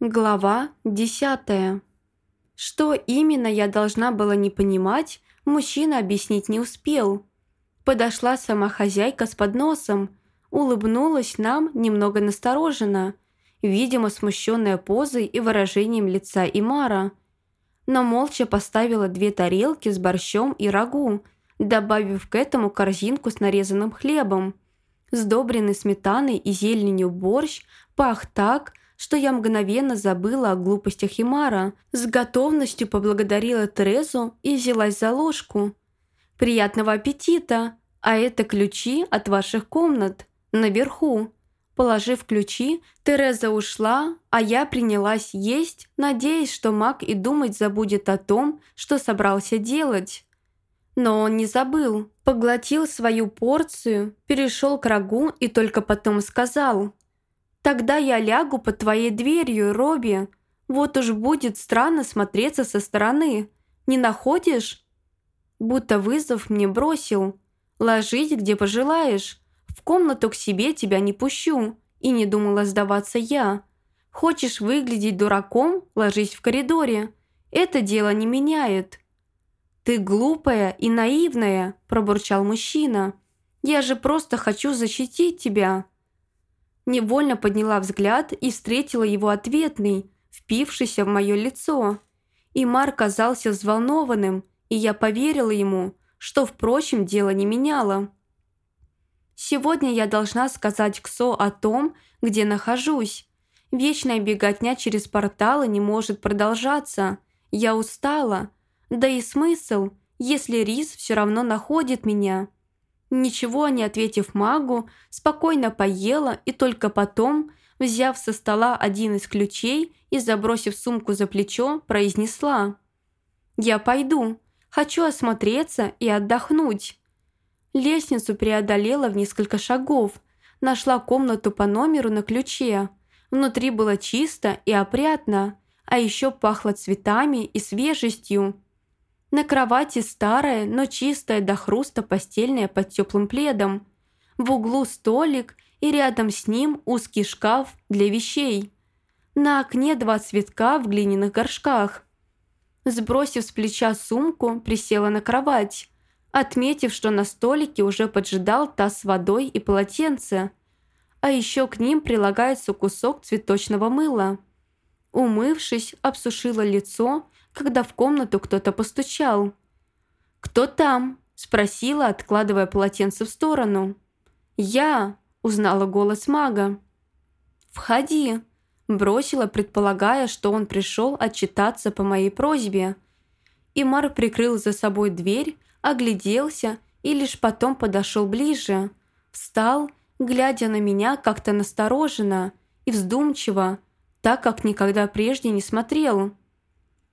Глава десятая. Что именно я должна была не понимать, мужчина объяснить не успел. Подошла сама хозяйка с подносом, улыбнулась нам немного настороженно, видимо, смущенная позой и выражением лица Имара. Но молча поставила две тарелки с борщом и рагу, добавив к этому корзинку с нарезанным хлебом. Сдобренный сметаной и зеленью борщ пах так, что я мгновенно забыла о глупостях Химара, с готовностью поблагодарила Терезу и взялась за ложку. «Приятного аппетита! А это ключи от ваших комнат, наверху». Положив ключи, Тереза ушла, а я принялась есть, надеясь, что маг и думать забудет о том, что собрался делать. Но он не забыл, поглотил свою порцию, перешел к рагу и только потом сказал – Тогда я лягу под твоей дверью, Робби. Вот уж будет странно смотреться со стороны. Не находишь?» Будто вызов мне бросил. «Ложись, где пожелаешь. В комнату к себе тебя не пущу». И не думала сдаваться я. «Хочешь выглядеть дураком? Ложись в коридоре. Это дело не меняет». «Ты глупая и наивная», – пробурчал мужчина. «Я же просто хочу защитить тебя». Невольно подняла взгляд и встретила его ответный, впившийся в мое лицо. И Мар казался взволнованным, и я поверила ему, что, впрочем, дело не меняло. Сегодня я должна сказать Ксо о том, где нахожусь. Вечная беготня через порталы не может продолжаться. Я устала. Да и смысл, если Рис все равно находит меня. Ничего не ответив магу, спокойно поела и только потом, взяв со стола один из ключей и забросив сумку за плечо, произнесла «Я пойду, хочу осмотреться и отдохнуть». Лестницу преодолела в несколько шагов, нашла комнату по номеру на ключе. Внутри было чисто и опрятно, а еще пахло цветами и свежестью. На кровати старая, но чистая до хруста постельная под теплым пледом. В углу столик и рядом с ним узкий шкаф для вещей. На окне два цветка в глиняных горшках. Сбросив с плеча сумку, присела на кровать, отметив, что на столике уже поджидал таз с водой и полотенце. А еще к ним прилагается кусок цветочного мыла. Умывшись, обсушила лицо когда в комнату кто-то постучал. «Кто там?» – спросила, откладывая полотенце в сторону. «Я!» – узнала голос мага. «Входи!» – бросила, предполагая, что он пришел отчитаться по моей просьбе. Имар прикрыл за собой дверь, огляделся и лишь потом подошел ближе. Встал, глядя на меня как-то настороженно и вздумчиво, так как никогда прежде не смотрел.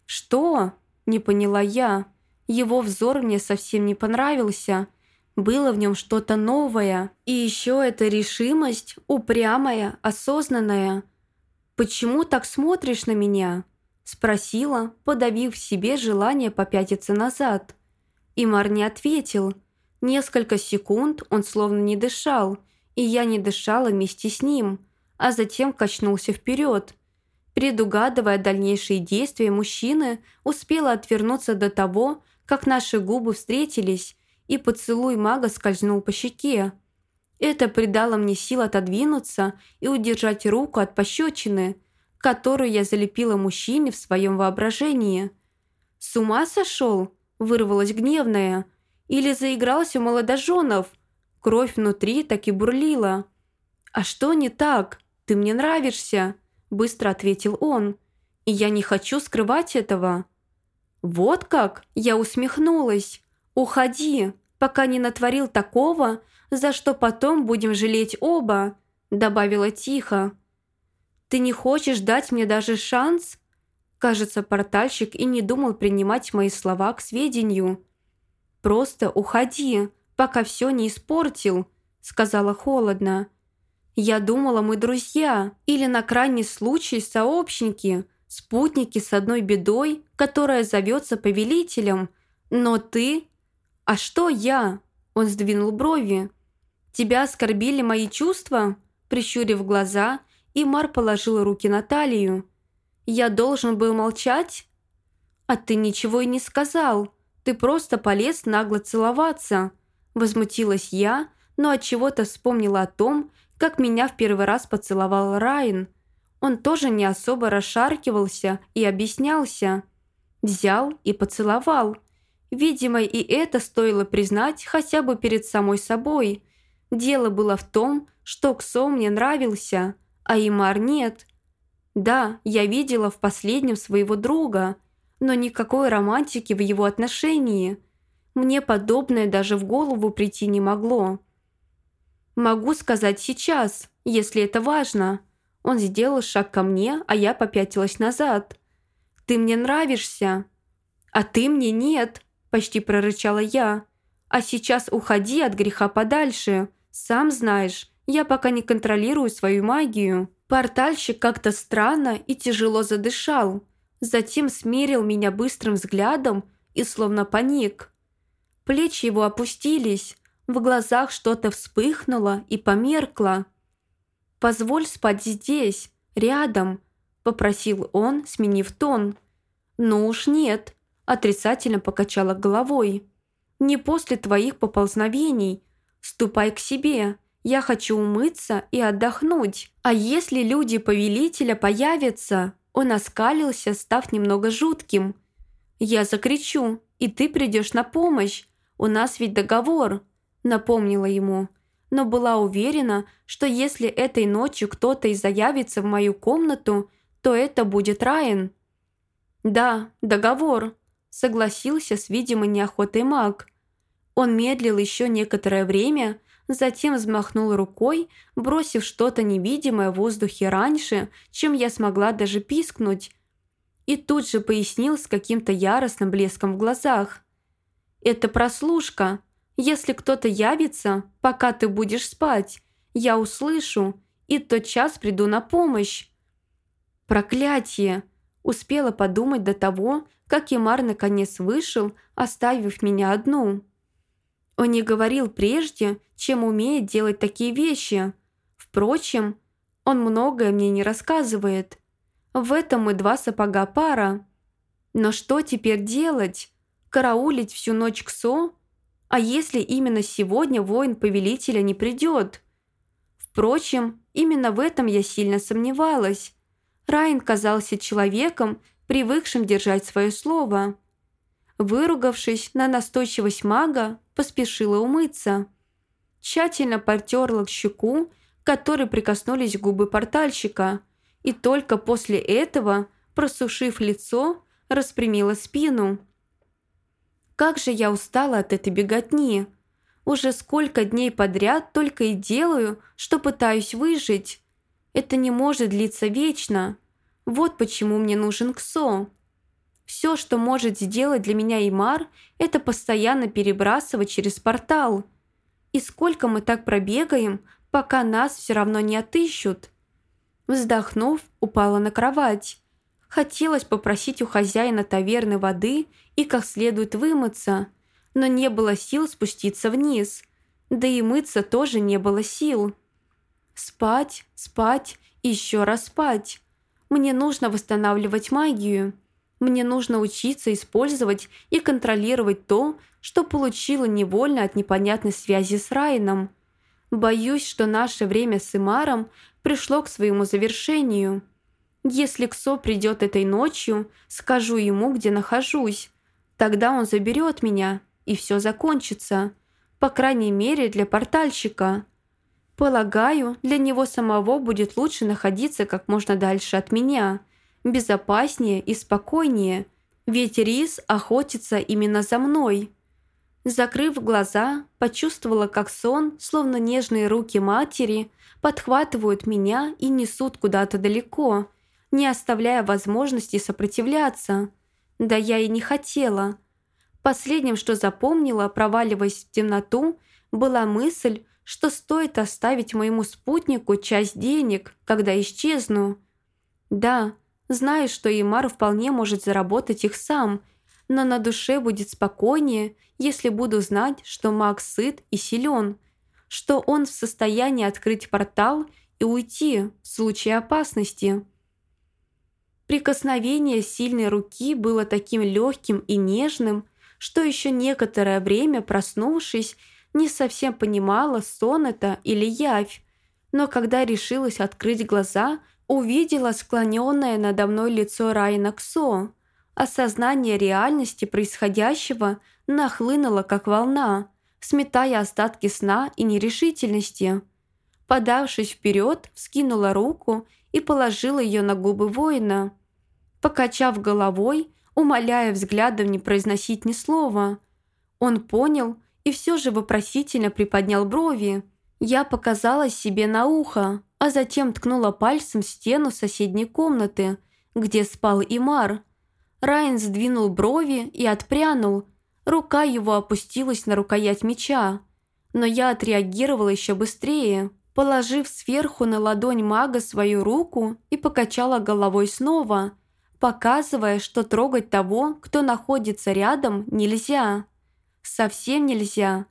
«Что?» – не поняла я. Его взор мне совсем не понравился. Было в нем что-то новое. И еще эта решимость, упрямая, осознанная. «Почему так смотришь на меня?» – спросила, подавив в себе желание попятиться назад. Имар не ответил. Несколько секунд он словно не дышал, и я не дышала вместе с ним, а затем качнулся вперед – Предугадывая дальнейшие действия мужчины, успела отвернуться до того, как наши губы встретились, и поцелуй мага скользнул по щеке. Это придало мне сил отодвинуться и удержать руку от пощечины, которую я залепила мужчине в своем воображении. «С ума сошел?» – вырвалась гневная. «Или заигрался молодоженов?» Кровь внутри так и бурлила. «А что не так? Ты мне нравишься!» Быстро ответил он. «И я не хочу скрывать этого». «Вот как?» – я усмехнулась. «Уходи, пока не натворил такого, за что потом будем жалеть оба», – добавила тихо. «Ты не хочешь дать мне даже шанс?» Кажется, портальщик и не думал принимать мои слова к сведению. «Просто уходи, пока все не испортил», – сказала холодно. Я думала, мы друзья или на крайний случай сообщники, спутники с одной бедой, которая зовется повелителем. Но ты... А что я? Он сдвинул брови. Тебя оскорбили мои чувства? Прищурив глаза, Имар положил руки на талию. Я должен был молчать? А ты ничего и не сказал. Ты просто полез нагло целоваться. Возмутилась я, но от чего то вспомнила о том, как меня в первый раз поцеловал Райан. Он тоже не особо расшаркивался и объяснялся. Взял и поцеловал. Видимо, и это стоило признать хотя бы перед самой собой. Дело было в том, что Ксо мне нравился, а Имар нет. Да, я видела в последнем своего друга, но никакой романтики в его отношении. Мне подобное даже в голову прийти не могло. Могу сказать сейчас, если это важно. Он сделал шаг ко мне, а я попятилась назад. «Ты мне нравишься!» «А ты мне нет!» – почти прорычала я. «А сейчас уходи от греха подальше. Сам знаешь, я пока не контролирую свою магию». Портальщик как-то странно и тяжело задышал. Затем смерил меня быстрым взглядом и словно паник. Плечи его опустились, в глазах что-то вспыхнуло и померкло. «Позволь спать здесь, рядом», – попросил он, сменив тон. «Ну уж нет», – отрицательно покачала головой. «Не после твоих поползновений. Ступай к себе. Я хочу умыться и отдохнуть. А если люди повелителя появятся?» Он оскалился, став немного жутким. «Я закричу, и ты придешь на помощь. У нас ведь договор», – напомнила ему но была уверена, что если этой ночью кто-то и заявится в мою комнату, то это будет Райан. «Да, договор», – согласился с видимой неохотой маг. Он медлил еще некоторое время, затем взмахнул рукой, бросив что-то невидимое в воздухе раньше, чем я смогла даже пискнуть, и тут же пояснил с каким-то яростным блеском в глазах. «Это прослушка. Если кто-то явится, пока ты будешь спать, я услышу и тот час приду на помощь». «Проклятие!» Успела подумать до того, как Имар наконец вышел, оставив меня одну. Он не говорил прежде, чем умеет делать такие вещи. Впрочем, он многое мне не рассказывает. В этом мы два сапога пара. Но что теперь делать? Караулить всю ночь Ксо? А если именно сегодня воин повелителя не придет? Впрочем, именно в этом я сильно сомневалась. Райан казался человеком, привыкшим держать свое слово. Выругавшись на настойчивость мага, поспешила умыться. Тщательно потерла к щеку, которой прикоснулись губы портальщика, и только после этого, просушив лицо, распрямила спину. Как же я устала от этой беготни. Уже сколько дней подряд только и делаю, что пытаюсь выжить. Это не может длиться вечно. Вот почему мне нужен Ксо. Все, что может сделать для меня Имар, это постоянно перебрасывать через портал. И сколько мы так пробегаем, пока нас все равно не отыщут. Вздохнув, упала на кровать. Хотелось попросить у хозяина таверны воды и как следует вымыться, но не было сил спуститься вниз, да и мыться тоже не было сил. Спать, спать и еще раз спать. Мне нужно восстанавливать магию. Мне нужно учиться использовать и контролировать то, что получила невольно от непонятной связи с Райном. Боюсь, что наше время с Имаром пришло к своему завершению. Если Ксо придет этой ночью, скажу ему, где нахожусь. Тогда он заберет меня, и все закончится. По крайней мере, для портальщика. Полагаю, для него самого будет лучше находиться как можно дальше от меня. Безопаснее и спокойнее. Ведь Рис охотится именно за мной. Закрыв глаза, почувствовала, как сон, словно нежные руки матери, подхватывают меня и несут куда-то далеко – не оставляя возможности сопротивляться. Да я и не хотела. Последним, что запомнила, проваливаясь в темноту, была мысль, что стоит оставить моему спутнику часть денег, когда исчезну. Да, знаю, что Имар вполне может заработать их сам, но на душе будет спокойнее, если буду знать, что Макс сыт и силен, что он в состоянии открыть портал и уйти в случае опасности. Прикосновение сильной руки было таким легким и нежным, что еще некоторое время, проснувшись, не совсем понимала, сон это или явь. Но когда решилась открыть глаза, увидела склоненное надо мной лицо Райана Ксо. Осознание реальности происходящего нахлынуло, как волна, сметая остатки сна и нерешительности. Подавшись вперед, вскинула руку и положила ее на губы воина. Покачав головой, умоляя взглядом не произносить ни слова. Он понял и все же вопросительно приподнял брови. Я показала себе на ухо, а затем ткнула пальцем в стену соседней комнаты, где спал Имар. Райан сдвинул брови и отпрянул. Рука его опустилась на рукоять меча. Но я отреагировала еще быстрее, положив сверху на ладонь мага свою руку и покачала головой снова – показывая, что трогать того, кто находится рядом, нельзя. Совсем нельзя.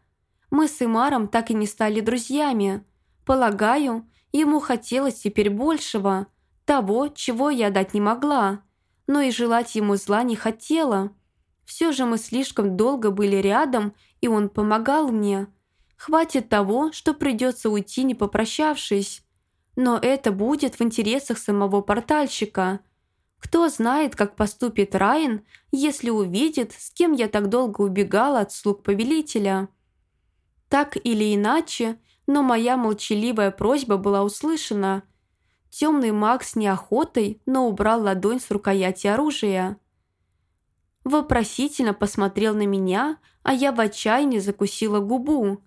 Мы с Имаром так и не стали друзьями. Полагаю, ему хотелось теперь большего, того, чего я дать не могла, но и желать ему зла не хотела. Все же мы слишком долго были рядом, и он помогал мне. Хватит того, что придется уйти, не попрощавшись. Но это будет в интересах самого портальщика – кто знает, как поступит Райан, если увидит, с кем я так долго убегала от слуг повелителя. Так или иначе, но моя молчаливая просьба была услышана. Темный маг с неохотой, но убрал ладонь с рукояти оружия. Вопросительно посмотрел на меня, а я в отчаянии закусила губу,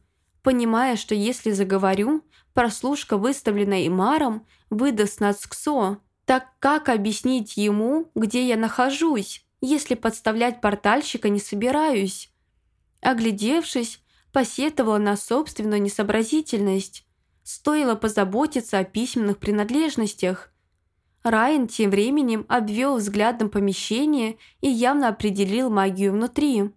понимая, что если заговорю, прослушка, выставленная Имаром, выдаст нас Ксо, так как объяснить ему, где я нахожусь, если подставлять портальщика не собираюсь? Оглядевшись, посетовала на собственную несообразительность. Стоило позаботиться о письменных принадлежностях. Райан тем временем обвел взглядом помещение и явно определил магию внутри.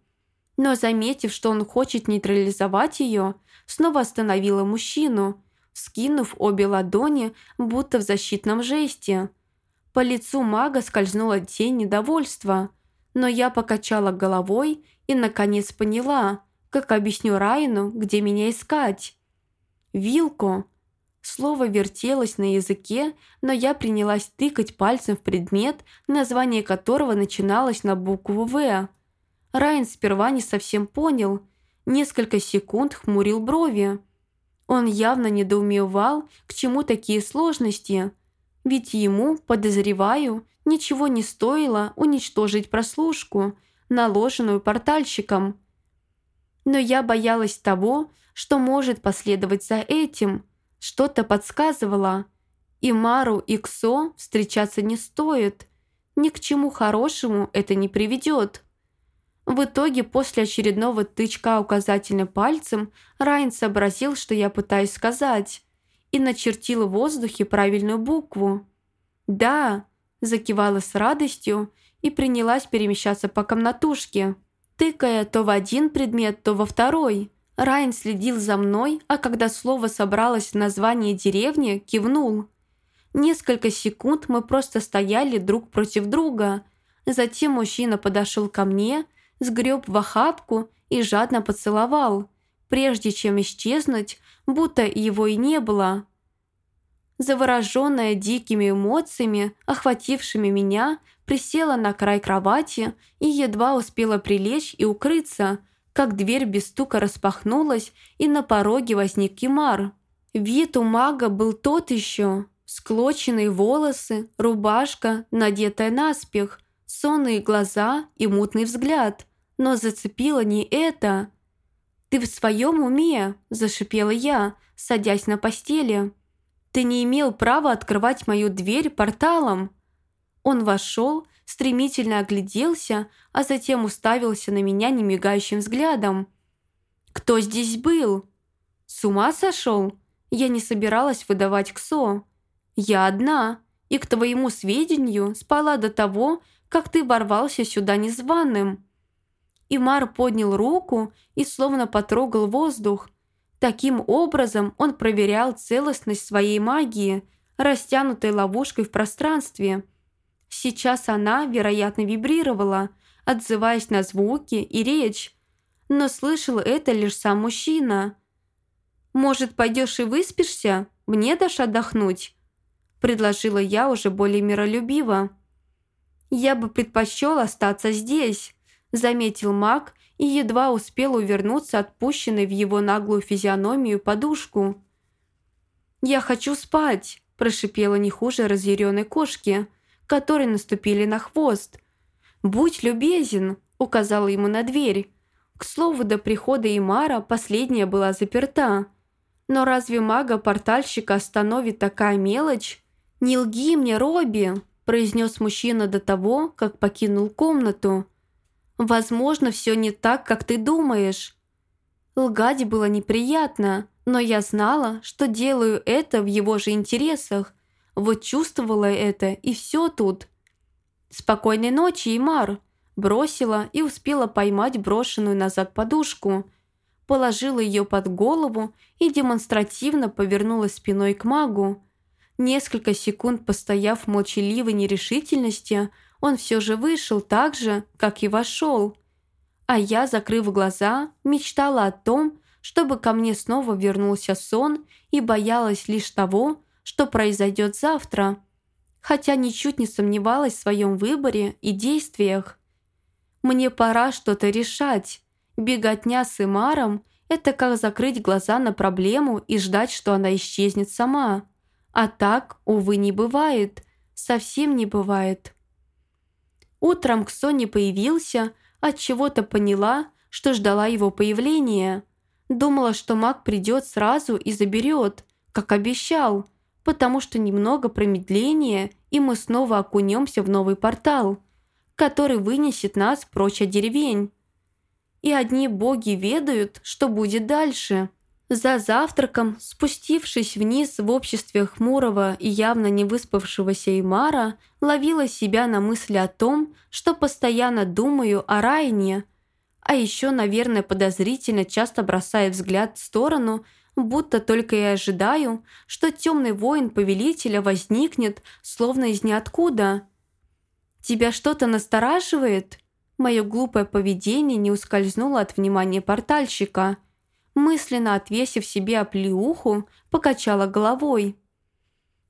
Но заметив, что он хочет нейтрализовать ее, снова остановила мужчину, скинув обе ладони, будто в защитном жесте – по лицу мага скользнула тень недовольства, но я покачала головой и, наконец, поняла, как объясню Райну, где меня искать. «Вилку». Слово вертелось на языке, но я принялась тыкать пальцем в предмет, название которого начиналось на букву «В». Райан сперва не совсем понял, несколько секунд хмурил брови. Он явно недоумевал, к чему такие сложности – ведь ему, подозреваю, ничего не стоило уничтожить прослушку, наложенную портальщиком. Но я боялась того, что может последовать за этим. Что-то подсказывало. И Мару, и Ксо встречаться не стоит. Ни к чему хорошему это не приведет. В итоге, после очередного тычка указательным пальцем, Райан сообразил, что я пытаюсь сказать и начертила в воздухе правильную букву. «Да», – закивала с радостью и принялась перемещаться по комнатушке, тыкая то в один предмет, то во второй. Райан следил за мной, а когда слово собралось в название деревни, кивнул. Несколько секунд мы просто стояли друг против друга. Затем мужчина подошел ко мне, сгреб в охапку и жадно поцеловал, прежде чем исчезнуть, будто его и не было. Завороженная дикими эмоциями, охватившими меня, присела на край кровати и едва успела прилечь и укрыться, как дверь без стука распахнулась, и на пороге возник Кимар. Вид у мага был тот еще. Склоченные волосы, рубашка, надетая наспех, сонные глаза и мутный взгляд. Но зацепило не это. «Ты в своем уме?» – зашипела я, садясь на постели. «Ты не имел права открывать мою дверь порталом!» Он вошел, стремительно огляделся, а затем уставился на меня немигающим взглядом. «Кто здесь был?» «С ума сошел?» Я не собиралась выдавать Ксо. «Я одна, и, к твоему сведению, спала до того, как ты ворвался сюда незваным». Имар поднял руку и словно потрогал воздух. Таким образом он проверял целостность своей магии, растянутой ловушкой в пространстве. Сейчас она, вероятно, вибрировала, отзываясь на звуки и речь, но слышал это лишь сам мужчина. «Может, пойдешь и выспишься? Мне дашь отдохнуть?» предложила я уже более миролюбиво. «Я бы предпочел остаться здесь», заметил маг и едва успел увернуться от пущенной в его наглую физиономию подушку. «Я хочу спать», – прошипела не хуже разъяренной кошки, которые наступили на хвост. «Будь любезен», – указала ему на дверь. К слову, до прихода Имара последняя была заперта. Но разве мага-портальщика остановит такая мелочь? «Не лги мне, Робби», – произнес мужчина до того, как покинул комнату. «Возможно, все не так, как ты думаешь». Лгать было неприятно, но я знала, что делаю это в его же интересах. Вот чувствовала это, и все тут. «Спокойной ночи, Имар!» Бросила и успела поймать брошенную назад подушку. Положила ее под голову и демонстративно повернулась спиной к магу. Несколько секунд постояв в молчаливой нерешительности, он все же вышел так же, как и вошел. А я, закрыв глаза, мечтала о том, чтобы ко мне снова вернулся сон и боялась лишь того, что произойдет завтра, хотя ничуть не сомневалась в своем выборе и действиях. Мне пора что-то решать. Беготня с Имаром – это как закрыть глаза на проблему и ждать, что она исчезнет сама. А так, увы, не бывает. Совсем не бывает. Утром Ксо не появился, от чего то поняла, что ждала его появления – Думала, что маг придет сразу и заберет, как обещал, потому что немного промедления, и мы снова окунемся в новый портал, который вынесет нас прочь от деревень. И одни боги ведают, что будет дальше. За завтраком, спустившись вниз в обществе хмурого и явно не выспавшегося Имара, ловила себя на мысли о том, что постоянно думаю о Райне – а еще, наверное, подозрительно часто бросает взгляд в сторону, будто только и ожидаю, что темный воин повелителя возникнет, словно из ниоткуда. «Тебя что-то настораживает?» Мое глупое поведение не ускользнуло от внимания портальщика. Мысленно отвесив себе оплеуху, покачала головой.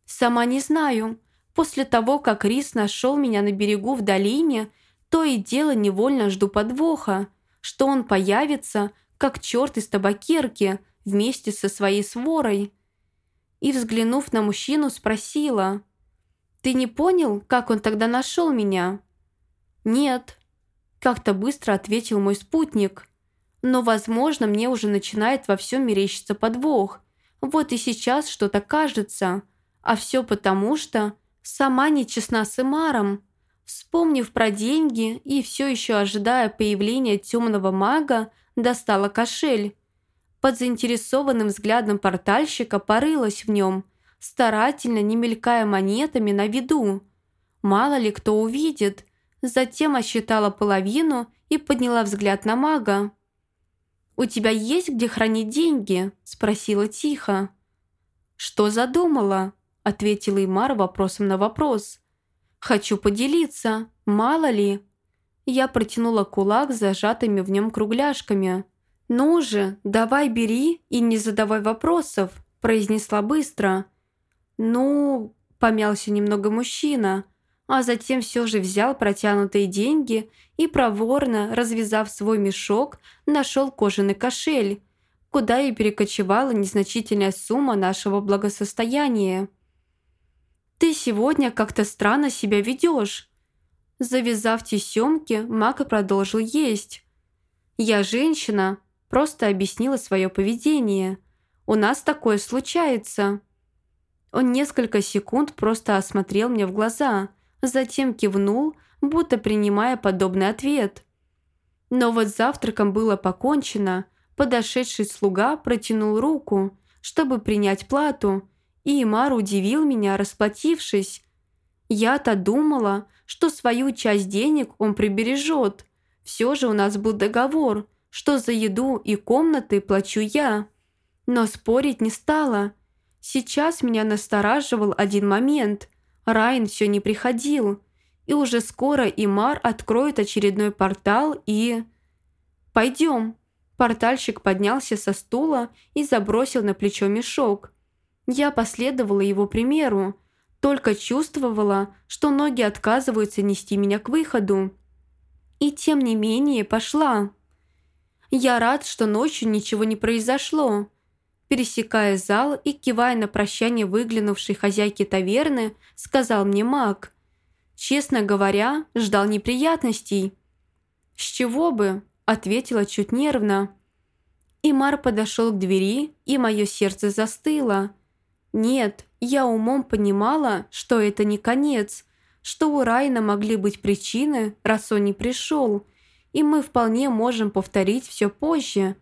«Сама не знаю. После того, как Рис нашел меня на берегу в долине, то и дело невольно жду подвоха что он появится, как черт из табакерки, вместе со своей сворой. И, взглянув на мужчину, спросила, «Ты не понял, как он тогда нашел меня?» «Нет», – как-то быстро ответил мой спутник. «Но, возможно, мне уже начинает во всем мерещиться подвох. Вот и сейчас что-то кажется. А все потому, что сама нечестна с Имаром». Вспомнив про деньги и все еще ожидая появления темного мага, достала кошель. Под заинтересованным взглядом портальщика порылась в нем, старательно не мелькая монетами на виду. Мало ли кто увидит. Затем осчитала половину и подняла взгляд на мага. «У тебя есть где хранить деньги?» – спросила тихо. «Что задумала?» – ответила Имар вопросом на вопрос. Хочу поделиться, мало ли». Я протянула кулак с зажатыми в нем кругляшками. «Ну же, давай бери и не задавай вопросов», – произнесла быстро. «Ну...» – помялся немного мужчина, а затем все же взял протянутые деньги и проворно, развязав свой мешок, нашел кожаный кошель, куда и перекочевала незначительная сумма нашего благосостояния. «Ты сегодня как-то странно себя ведешь». Завязав тесемки, Мака продолжил есть. «Я женщина», просто объяснила свое поведение. «У нас такое случается». Он несколько секунд просто осмотрел мне в глаза, затем кивнул, будто принимая подобный ответ. Но вот завтраком было покончено, подошедший слуга протянул руку, чтобы принять плату, и Имар удивил меня, расплатившись. Я-то думала, что свою часть денег он прибережет. Все же у нас был договор, что за еду и комнаты плачу я. Но спорить не стала. Сейчас меня настораживал один момент. Райан все не приходил. и уже скоро Имар откроет очередной портал и... «Пойдем!» Портальщик поднялся со стула и забросил на плечо мешок. Я последовала его примеру, только чувствовала, что ноги отказываются нести меня к выходу. И тем не менее пошла. Я рад, что ночью ничего не произошло. Пересекая зал и кивая на прощание выглянувшей хозяйки таверны, сказал мне маг. Честно говоря, ждал неприятностей. «С чего бы?» – ответила чуть нервно. Имар подошел к двери, и мое сердце застыло. Нет, я умом понимала, что это не конец, что у Райна могли быть причины, раз он не пришел, и мы вполне можем повторить все позже.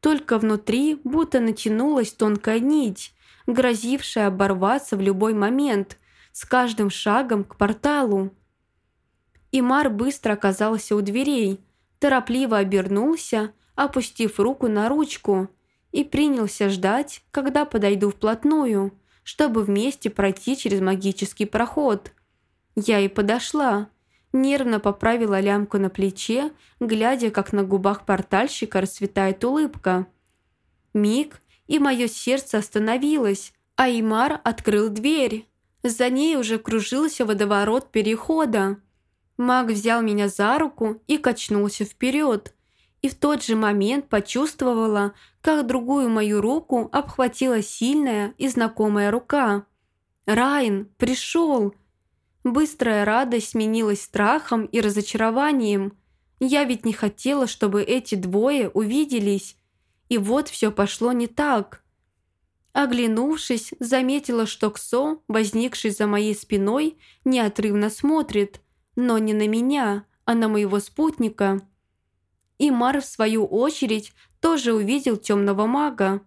Только внутри будто натянулась тонкая нить, грозившая оборваться в любой момент, с каждым шагом к порталу. Имар быстро оказался у дверей, торопливо обернулся, опустив руку на ручку, и принялся ждать, когда подойду вплотную, чтобы вместе пройти через магический проход. Я и подошла, нервно поправила лямку на плече, глядя, как на губах портальщика расцветает улыбка. Миг, и мое сердце остановилось, а Имар открыл дверь. За ней уже кружился водоворот перехода. Маг взял меня за руку и качнулся вперед. И в тот же момент почувствовала, как другую мою руку обхватила сильная и знакомая рука. «Райан, пришел!» Быстрая радость сменилась страхом и разочарованием. Я ведь не хотела, чтобы эти двое увиделись. И вот все пошло не так. Оглянувшись, заметила, что Ксо, возникший за моей спиной, неотрывно смотрит, но не на меня, а на моего спутника. И Мар, в свою очередь, тоже увидел темного мага.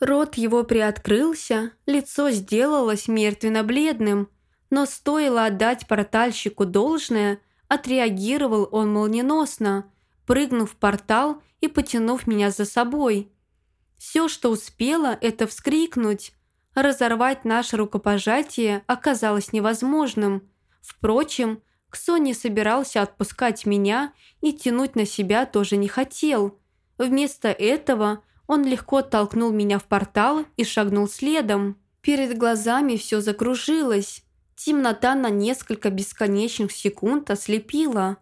Рот его приоткрылся, лицо сделалось мертвенно-бледным – но стоило отдать портальщику должное, отреагировал он молниеносно, прыгнув в портал и потянув меня за собой. Все, что успела, это вскрикнуть. Разорвать наше рукопожатие оказалось невозможным. Впрочем, Ксо не собирался отпускать меня и тянуть на себя тоже не хотел. Вместо этого он легко толкнул меня в портал и шагнул следом. Перед глазами все закружилось. Темнота на несколько бесконечных секунд ослепила,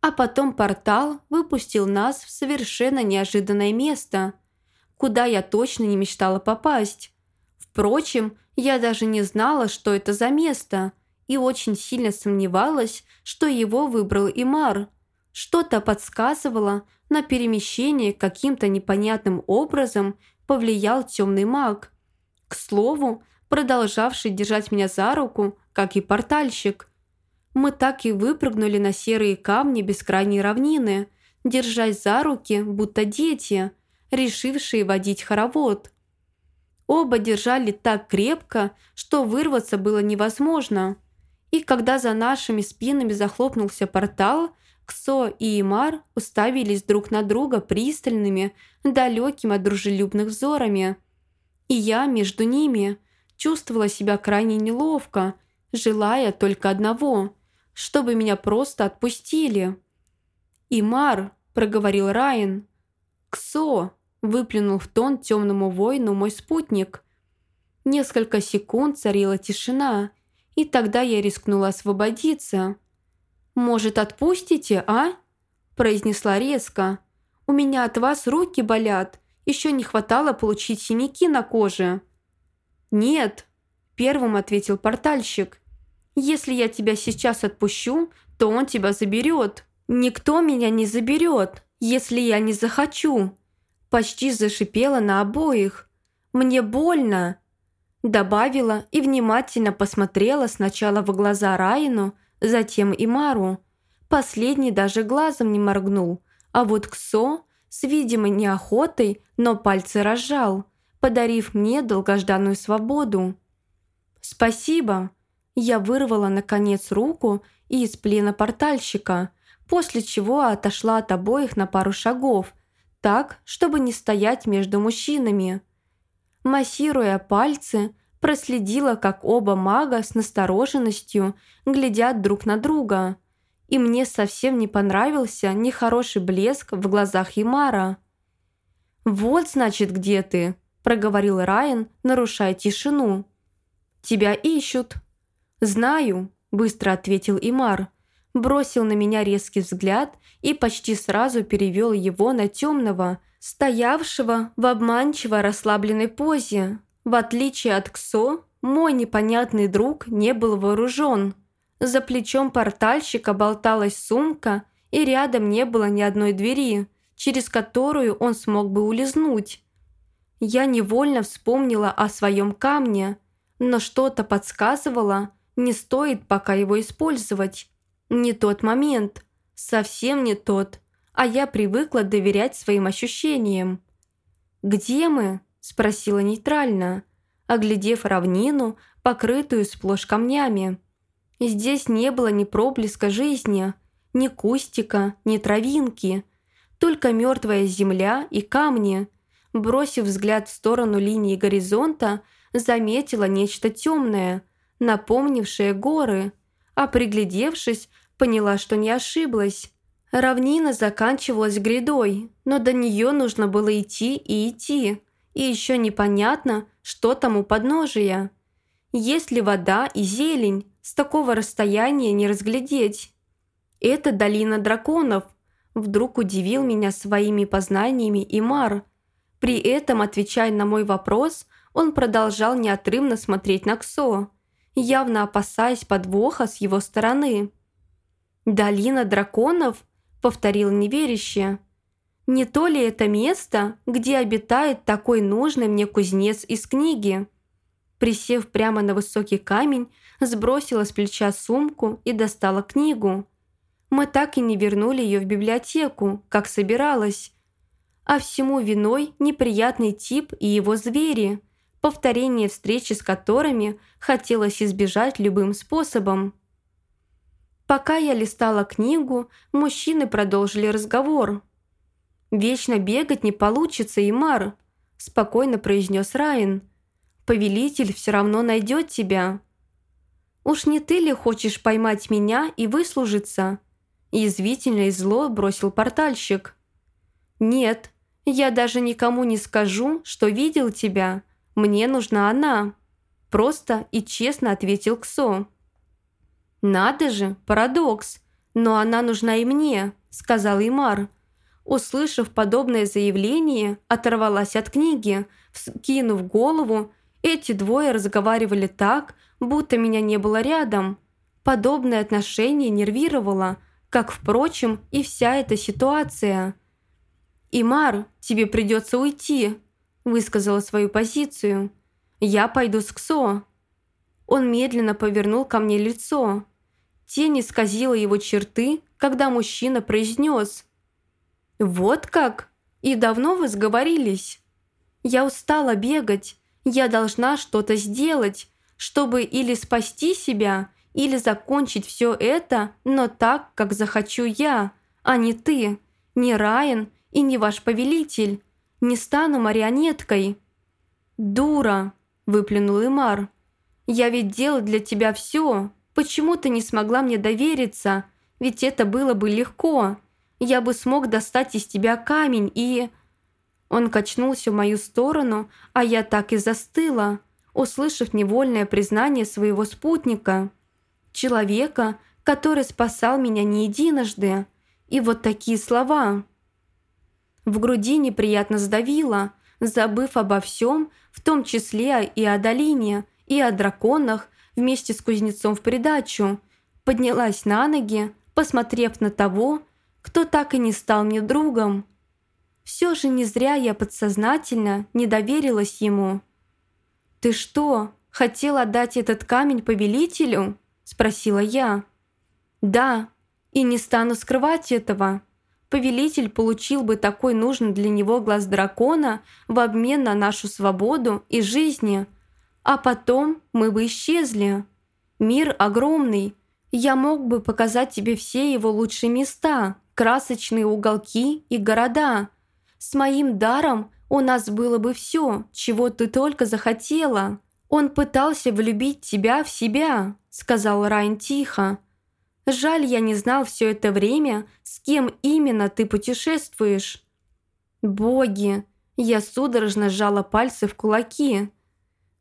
а потом портал выпустил нас в совершенно неожиданное место, куда я точно не мечтала попасть. Впрочем, я даже не знала, что это за место, и очень сильно сомневалась, что его выбрал Имар. Что-то подсказывало, на перемещение каким-то непонятным образом повлиял темный маг. К слову, продолжавший держать меня за руку, как и портальщик. Мы так и выпрыгнули на серые камни бескрайней равнины, держась за руки, будто дети, решившие водить хоровод. Оба держали так крепко, что вырваться было невозможно. И когда за нашими спинами захлопнулся портал, Ксо и Имар уставились друг на друга пристальными, далекими от дружелюбных взорами. И я между ними – чувствовала себя крайне неловко, желая только одного, чтобы меня просто отпустили. «Имар», – проговорил Райан. «Ксо», – выплюнул в тон темному воину мой спутник. Несколько секунд царила тишина, и тогда я рискнула освободиться. «Может, отпустите, а?» – произнесла резко. «У меня от вас руки болят, еще не хватало получить синяки на коже». «Нет», – первым ответил портальщик. «Если я тебя сейчас отпущу, то он тебя заберет. Никто меня не заберет, если я не захочу». Почти зашипела на обоих. «Мне больно!» Добавила и внимательно посмотрела сначала в глаза Райну, затем и Мару. Последний даже глазом не моргнул, а вот Ксо с видимой неохотой, но пальцы разжал подарив мне долгожданную свободу. «Спасибо!» Я вырвала, наконец, руку из плена портальщика, после чего отошла от обоих на пару шагов, так, чтобы не стоять между мужчинами. Массируя пальцы, проследила, как оба мага с настороженностью глядят друг на друга. И мне совсем не понравился нехороший блеск в глазах Ямара. «Вот, значит, где ты», – проговорил Райан, нарушая тишину. «Тебя ищут». «Знаю», – быстро ответил Имар. Бросил на меня резкий взгляд и почти сразу перевел его на темного, стоявшего в обманчиво расслабленной позе. В отличие от Ксо, мой непонятный друг не был вооружен. За плечом портальщика болталась сумка, и рядом не было ни одной двери, через которую он смог бы улизнуть. Я невольно вспомнила о своем камне, но что-то подсказывало, не стоит пока его использовать. Не тот момент, совсем не тот, а я привыкла доверять своим ощущениям. «Где мы?» – спросила нейтрально, оглядев равнину, покрытую сплошь камнями. Здесь не было ни проблеска жизни, ни кустика, ни травинки, только мертвая земля и камни. Бросив взгляд в сторону линии горизонта, заметила нечто темное, напомнившее горы, а приглядевшись, поняла, что не ошиблась. Равнина заканчивалась грядой, но до нее нужно было идти и идти, и еще непонятно, что там у подножия. Есть ли вода и зелень, с такого расстояния не разглядеть. Это долина драконов. Вдруг удивил меня своими познаниями Имар. При этом, отвечая на мой вопрос, он продолжал неотрывно смотреть на Ксо, явно опасаясь подвоха с его стороны. «Долина драконов?» – повторил неверяще. «Не то ли это место, где обитает такой нужный мне кузнец из книги?» Присев прямо на высокий камень, сбросила с плеча сумку и достала книгу. Мы так и не вернули ее в библиотеку, как собиралась. А всему виной неприятный тип и его звери, повторение встречи с которыми хотелось избежать любым способом. Пока я листала книгу, мужчины продолжили разговор. «Вечно бегать не получится, Имар», – спокойно произнес Райан. «Повелитель все равно найдет тебя». «Уж не ты ли хочешь поймать меня и выслужиться?» Язвительно и зло бросил портальщик. «Нет, я даже никому не скажу, что видел тебя. Мне нужна она», – просто и честно ответил Ксо. «Надо же, парадокс. Но она нужна и мне», – сказал Имар. Услышав подобное заявление, оторвалась от книги, вскинув голову. Эти двое разговаривали так, будто меня не было рядом. Подобное отношение нервировало, как, впрочем, и вся эта ситуация. «Имар, тебе придется уйти», – высказала свою позицию. «Я пойду с Ксо». Он медленно повернул ко мне лицо. Тень исказила его черты, когда мужчина произнес «Вот как? И давно вы сговорились? Я устала бегать, я должна что-то сделать, чтобы или спасти себя, или закончить все это, но так, как захочу я, а не ты, не Райан и не ваш повелитель. Не стану марионеткой». «Дура!» – выплюнул Имар. «Я ведь делал для тебя все, Почему ты не смогла мне довериться? Ведь это было бы легко. Я бы смог достать из тебя камень и...» Он качнулся в мою сторону, а я так и застыла, услышав невольное признание своего спутника. Человека, который спасал меня не единожды. И вот такие слова. В груди неприятно сдавило, забыв обо всем, в том числе и о долине, и о драконах, вместе с кузнецом в придачу, поднялась на ноги, посмотрев на того, кто так и не стал мне другом. Все же не зря я подсознательно не доверилась ему. «Ты что, хотел отдать этот камень повелителю?» – спросила я. «Да, и не стану скрывать этого. Повелитель получил бы такой нужный для него глаз дракона в обмен на нашу свободу и жизни – а потом мы бы исчезли. Мир огромный. Я мог бы показать тебе все его лучшие места, красочные уголки и города. С моим даром у нас было бы все, чего ты только захотела. «Он пытался влюбить тебя в себя», — сказал Райан тихо. «Жаль, я не знал все это время, с кем именно ты путешествуешь». «Боги!» Я судорожно сжала пальцы в кулаки.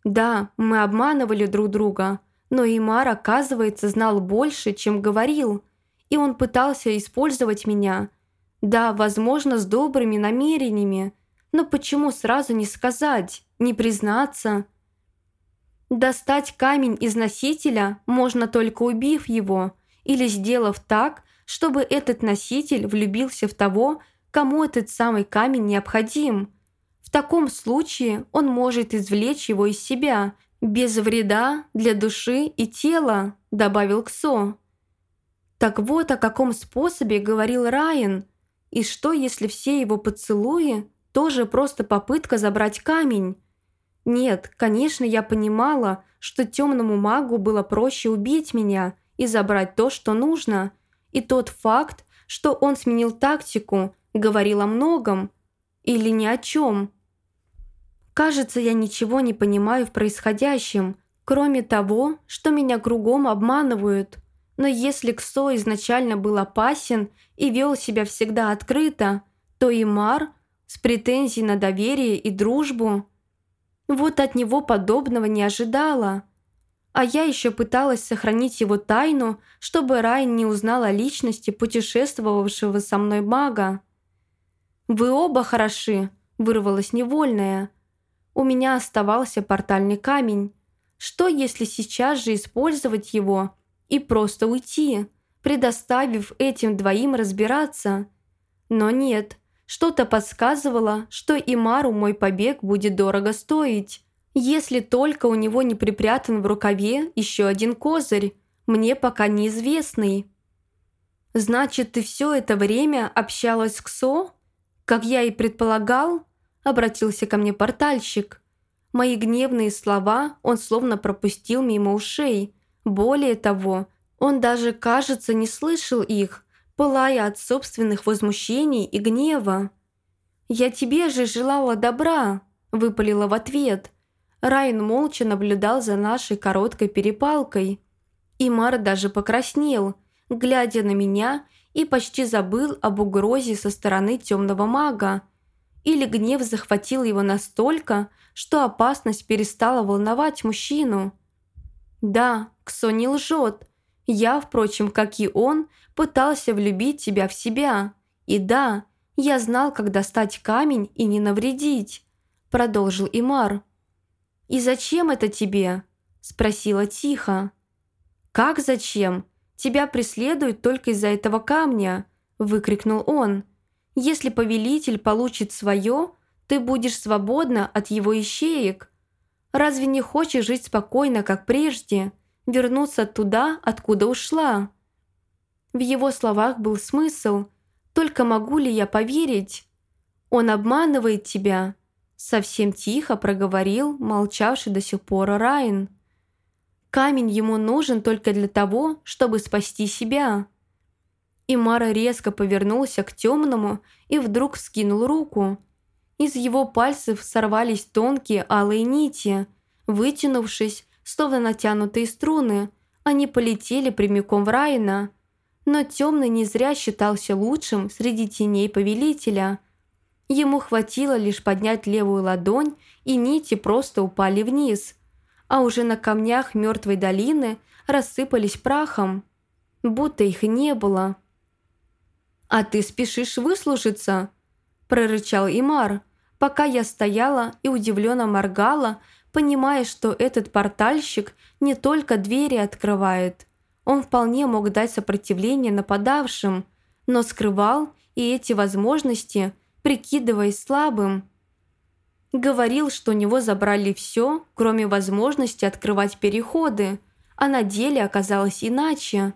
«Да, мы обманывали друг друга, но Имар, оказывается, знал больше, чем говорил, и он пытался использовать меня. Да, возможно, с добрыми намерениями, но почему сразу не сказать, не признаться?» Достать камень из носителя можно только убив его или сделав так, чтобы этот носитель влюбился в того, кому этот самый камень необходим. В таком случае он может извлечь его из себя, без вреда для души и тела, добавил Ксо. Так вот о каком способе говорил Райан. И что, если все его поцелуи тоже просто попытка забрать камень? Нет, конечно, я понимала, что темному магу было проще убить меня и забрать то, что нужно. И тот факт, что он сменил тактику, говорил о многом или ни о чем. Кажется, я ничего не понимаю в происходящем, кроме того, что меня кругом обманывают. Но если Ксо изначально был опасен и вел себя всегда открыто, то и Мар с претензией на доверие и дружбу – вот от него подобного не ожидала. А я еще пыталась сохранить его тайну, чтобы Райн не узнал о личности путешествовавшего со мной мага. «Вы оба хороши», – вырвалась невольная. У меня оставался портальный камень. Что, если сейчас же использовать его и просто уйти, предоставив этим двоим разбираться? Но нет, что-то подсказывало, что и Мару мой побег будет дорого стоить. Если только у него не припрятан в рукаве еще один козырь, мне пока неизвестный. «Значит, ты все это время общалась с Ксо?» «Как я и предполагал», — обратился ко мне портальщик. Мои гневные слова он словно пропустил мимо ушей. Более того, он даже, кажется, не слышал их, пылая от собственных возмущений и гнева. «Я тебе же желала добра», – выпалила в ответ. Райан молча наблюдал за нашей короткой перепалкой. Имар даже покраснел, глядя на меня и почти забыл об угрозе со стороны темного мага. Или гнев захватил его настолько, что опасность перестала волновать мужчину. Да, Ксо не лжет. Я, впрочем, как и он, пытался влюбить тебя в себя. И да, я знал, как достать камень и не навредить», – продолжил Имар. «И зачем это тебе?» – спросила тихо. «Как зачем? Тебя преследуют только из-за этого камня», – выкрикнул он. «Если повелитель получит свое, ты будешь свободна от его ищеек. Разве не хочешь жить спокойно, как прежде?» вернуться туда, откуда ушла. В его словах был смысл, только могу ли я поверить? Он обманывает тебя, совсем тихо проговорил молчавший до сих пор Райан. Камень ему нужен только для того, чтобы спасти себя. И Мара резко повернулся к темному и вдруг вскинул руку. Из его пальцев сорвались тонкие алые нити, вытянувшись, словно натянутые струны. Они полетели прямиком в Райна. Но темный не зря считался лучшим среди теней повелителя. Ему хватило лишь поднять левую ладонь, и нити просто упали вниз. А уже на камнях мертвой долины рассыпались прахом. Будто их не было. «А ты спешишь выслужиться?» – прорычал Имар, пока я стояла и удивленно моргала, понимая, что этот портальщик не только двери открывает. Он вполне мог дать сопротивление нападавшим, но скрывал и эти возможности, прикидываясь слабым. Говорил, что у него забрали все, кроме возможности открывать переходы, а на деле оказалось иначе.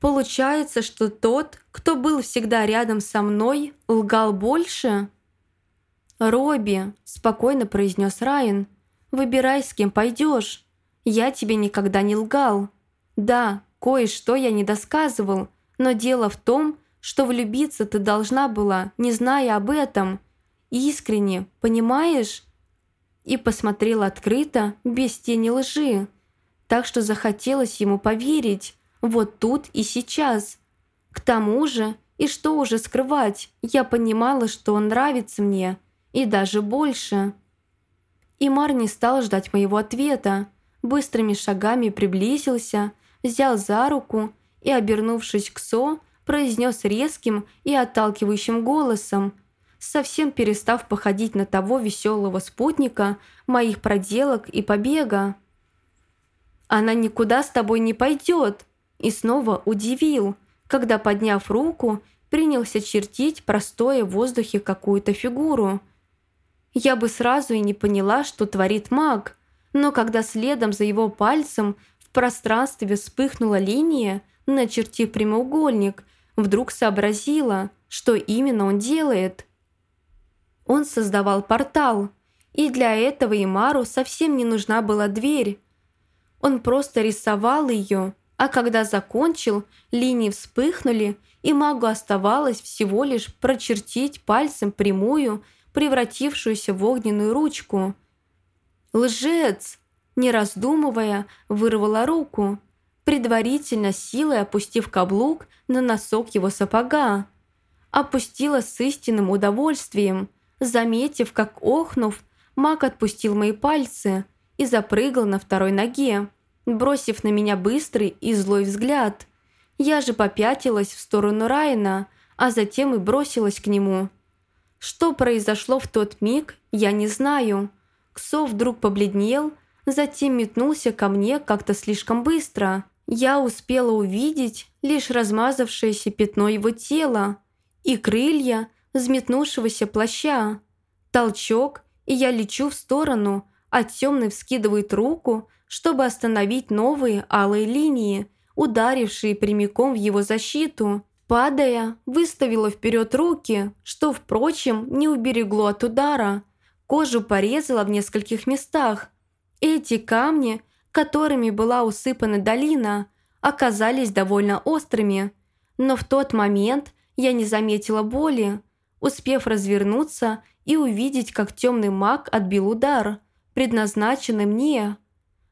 Получается, что тот, кто был всегда рядом со мной, лгал больше – «Робби», – спокойно произнес Райан, – «выбирай, с кем пойдешь. Я тебе никогда не лгал. Да, кое-что я не досказывал, но дело в том, что влюбиться ты должна была, не зная об этом. Искренне, понимаешь?» и посмотрел открыто, без тени лжи. Так что захотелось ему поверить, вот тут и сейчас. К тому же, и что уже скрывать, я понимала, что он нравится мне, и даже больше. Имар не стал ждать моего ответа, быстрыми шагами приблизился, взял за руку и, обернувшись к Со, произнес резким и отталкивающим голосом, совсем перестав походить на того веселого спутника моих проделок и побега. «Она никуда с тобой не пойдет!» И снова удивил, когда, подняв руку, принялся чертить простое в воздухе какую-то фигуру. Я бы сразу и не поняла, что творит маг, но когда следом за его пальцем в пространстве вспыхнула линия, начертив прямоугольник, вдруг сообразила, что именно он делает. Он создавал портал, и для этого Имару совсем не нужна была дверь. Он просто рисовал ее, а когда закончил, линии вспыхнули, и магу оставалось всего лишь прочертить пальцем прямую, превратившуюся в огненную ручку. «Лжец!» Не раздумывая, вырвала руку, предварительно силой опустив каблук на носок его сапога. Опустила с истинным удовольствием – заметив, как, охнув, маг отпустил мои пальцы и запрыгал на второй ноге, бросив на меня быстрый и злой взгляд. Я же попятилась в сторону Райана, а затем и бросилась к нему. Что произошло в тот миг, я не знаю. Ксо вдруг побледнел, затем метнулся ко мне как-то слишком быстро. Я успела увидеть лишь размазавшееся пятно его тела и крылья, взметнувшегося плаща. Толчок, и я лечу в сторону, а темный вскидывает руку, чтобы остановить новые алые линии, ударившие прямиком в его защиту. Падая, выставила вперед руки, что, впрочем, не уберегло от удара. Кожу порезала в нескольких местах. Эти камни, которыми была усыпана долина, оказались довольно острыми. Но в тот момент я не заметила боли, успев развернуться и увидеть, как темный маг отбил удар, предназначенный мне.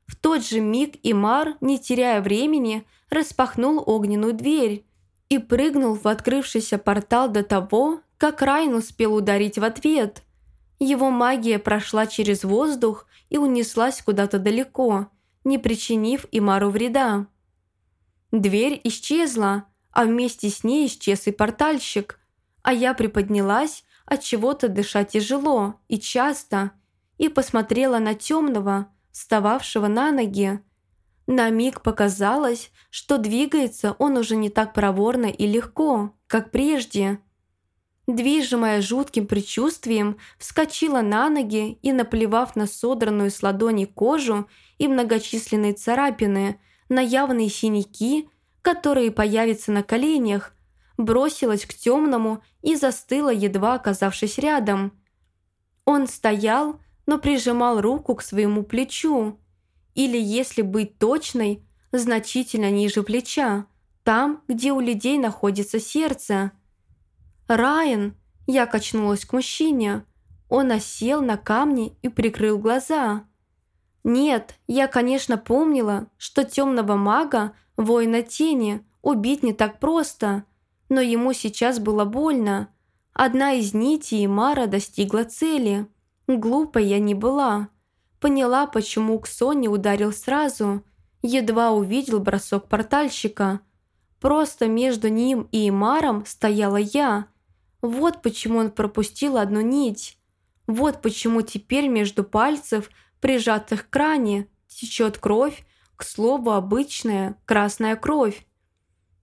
В тот же миг Имар, не теряя времени, распахнул огненную дверь и прыгнул в открывшийся портал до того, как Райн успел ударить в ответ. Его магия прошла через воздух и унеслась куда-то далеко, не причинив Имару вреда. Дверь исчезла, а вместе с ней исчез и портальщик – а я приподнялась, от чего-то дышать тяжело и часто, и посмотрела на темного, встававшего на ноги. На миг показалось, что двигается он уже не так проворно и легко, как прежде. Движимая жутким предчувствием, вскочила на ноги и, наплевав на содранную с ладони кожу и многочисленные царапины, на явные синяки, которые появятся на коленях, бросилась к темному и застыла, едва оказавшись рядом. Он стоял, но прижимал руку к своему плечу. Или, если быть точной, значительно ниже плеча, там, где у людей находится сердце. «Райан!» – я качнулась к мужчине. Он осел на камни и прикрыл глаза. Нет, я, конечно, помнила, что темного мага, воина тени, убить не так просто – но ему сейчас было больно. Одна из нитей Мара достигла цели. Глупой я не была. Поняла, почему Ксони ударил сразу. Едва увидел бросок портальщика. Просто между ним и Имаром стояла я. Вот почему он пропустил одну нить. Вот почему теперь между пальцев, прижатых к кране, течет кровь, к слову, обычная красная кровь.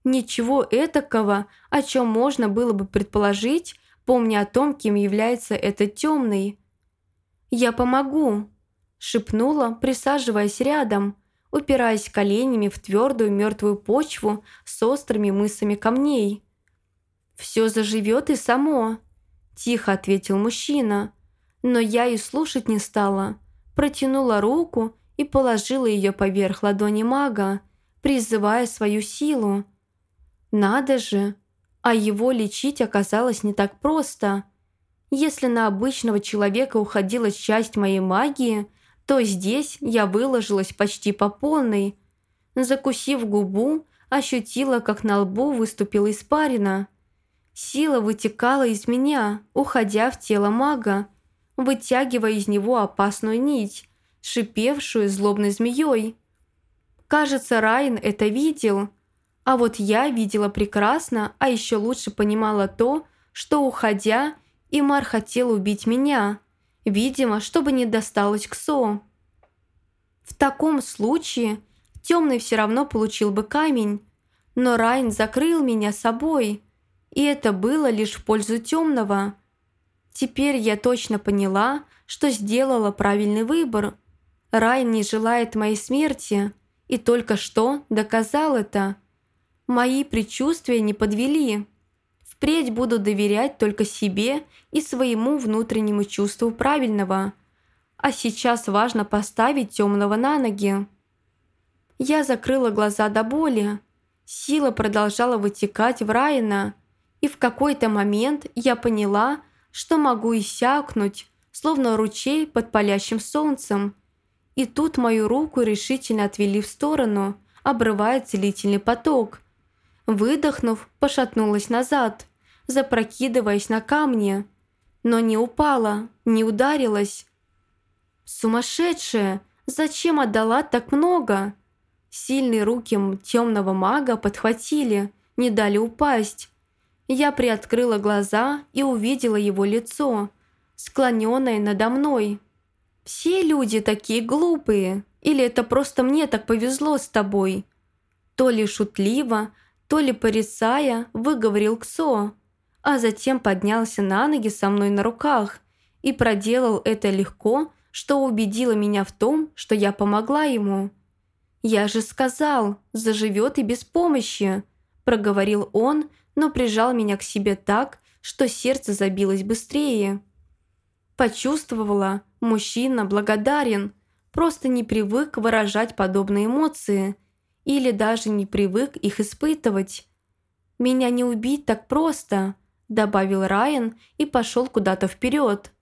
Ничего этакого, о чем можно было бы предположить, помня о том, кем является этот темный. «Я помогу», – шепнула, присаживаясь рядом, упираясь коленями в твердую мертвую почву с острыми мысами камней. «Все заживет и само», – тихо ответил мужчина. Но я и слушать не стала. Протянула руку и положила ее поверх ладони мага, призывая свою силу. Надо же! А его лечить оказалось не так просто. Если на обычного человека уходила часть моей магии, то здесь я выложилась почти по полной. Закусив губу, ощутила, как на лбу выступила испарина. Сила вытекала из меня, уходя в тело мага, вытягивая из него опасную нить, шипевшую злобной змеей. Кажется, Райан это видел, а вот я видела прекрасно, а еще лучше понимала то, что, уходя, Имар хотел убить меня, видимо, чтобы не досталось к Со. В таком случае темный все равно получил бы камень, но Райн закрыл меня собой, и это было лишь в пользу темного. Теперь я точно поняла, что сделала правильный выбор. Райн не желает моей смерти, и только что доказал это. Мои предчувствия не подвели. Впредь буду доверять только себе и своему внутреннему чувству правильного. А сейчас важно поставить темного на ноги. Я закрыла глаза до боли. Сила продолжала вытекать в Райана, и в какой-то момент я поняла, что могу иссякнуть, словно ручей под палящим солнцем. И тут мою руку решительно отвели в сторону, обрывая целительный поток. Выдохнув, пошатнулась назад – запрокидываясь на камни, но не упала, не ударилась. «Сумасшедшая! Зачем отдала так много?» Сильные руки темного мага подхватили, не дали упасть. Я приоткрыла глаза и увидела его лицо, склоненное надо мной. «Все люди такие глупые, или это просто мне так повезло с тобой?» То ли шутливо, то ли порицая, выговорил Ксо а затем поднялся на ноги со мной на руках и проделал это легко, что убедило меня в том, что я помогла ему. «Я же сказал, заживет и без помощи», – проговорил он, но прижал меня к себе так, что сердце забилось быстрее. Почувствовала, мужчина благодарен, просто не привык выражать подобные эмоции или даже не привык их испытывать. Меня не убить так просто – добавил Райан и пошел куда-то вперед.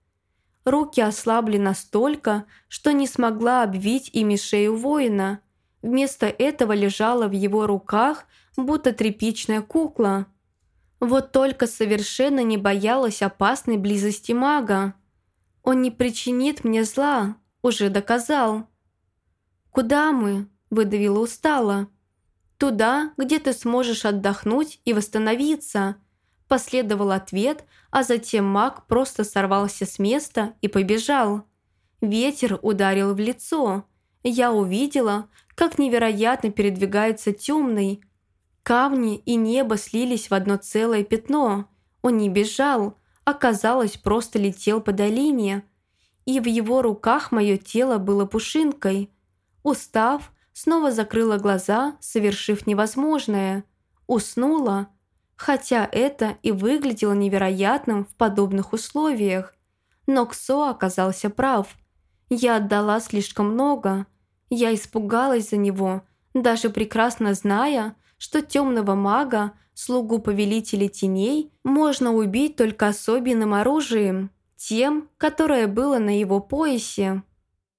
Руки ослабли настолько, что не смогла обвить ими шею воина. Вместо этого лежала в его руках, будто тряпичная кукла. Вот только совершенно не боялась опасной близости мага. Он не причинит мне зла, уже доказал. «Куда мы?» – выдавила устало. «Туда, где ты сможешь отдохнуть и восстановиться», Последовал ответ, а затем маг просто сорвался с места и побежал. Ветер ударил в лицо. Я увидела, как невероятно передвигается темный. Камни и небо слились в одно целое пятно. Он не бежал, а казалось, просто летел по долине. И в его руках мое тело было пушинкой. Устав, снова закрыла глаза, совершив невозможное. Уснула, хотя это и выглядело невероятным в подобных условиях. Но Ксо оказался прав. Я отдала слишком много. Я испугалась за него, даже прекрасно зная, что темного мага, слугу повелителя теней, можно убить только особенным оружием, тем, которое было на его поясе.